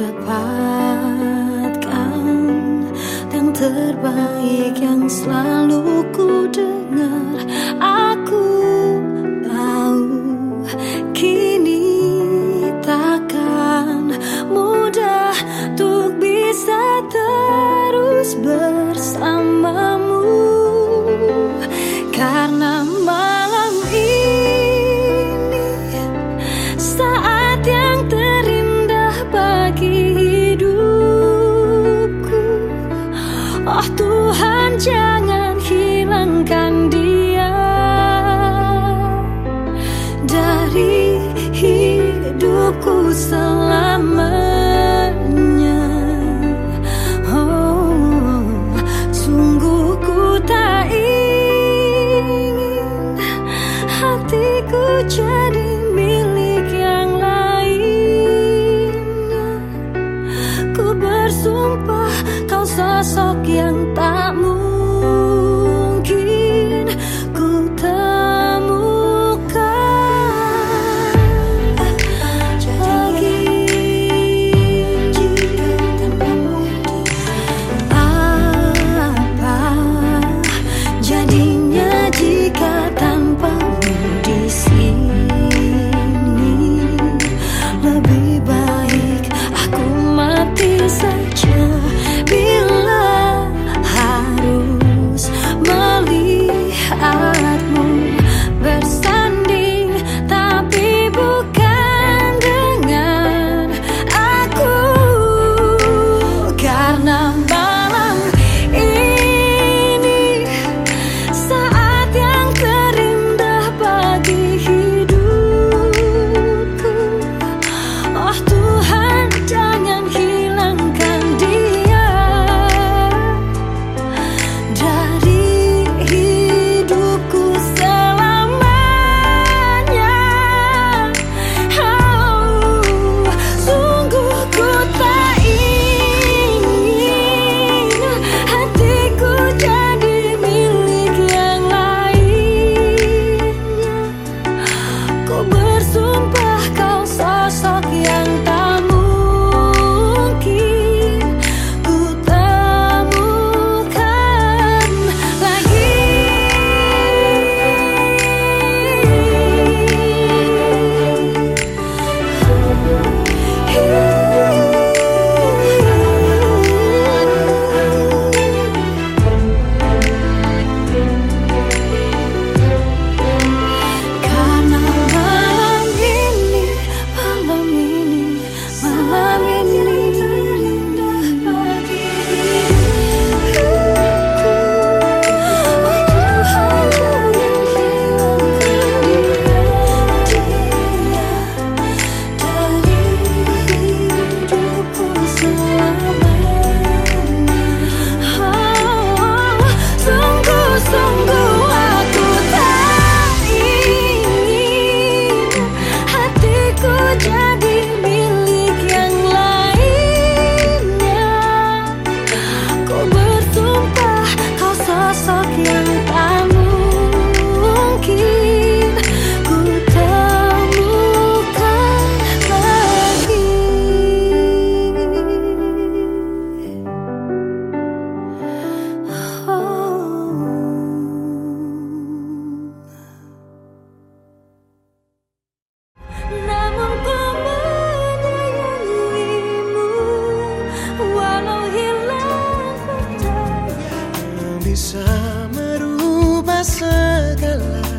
dapatkan. Yang terbaik yang selalu ku dengar. bisa merubah segala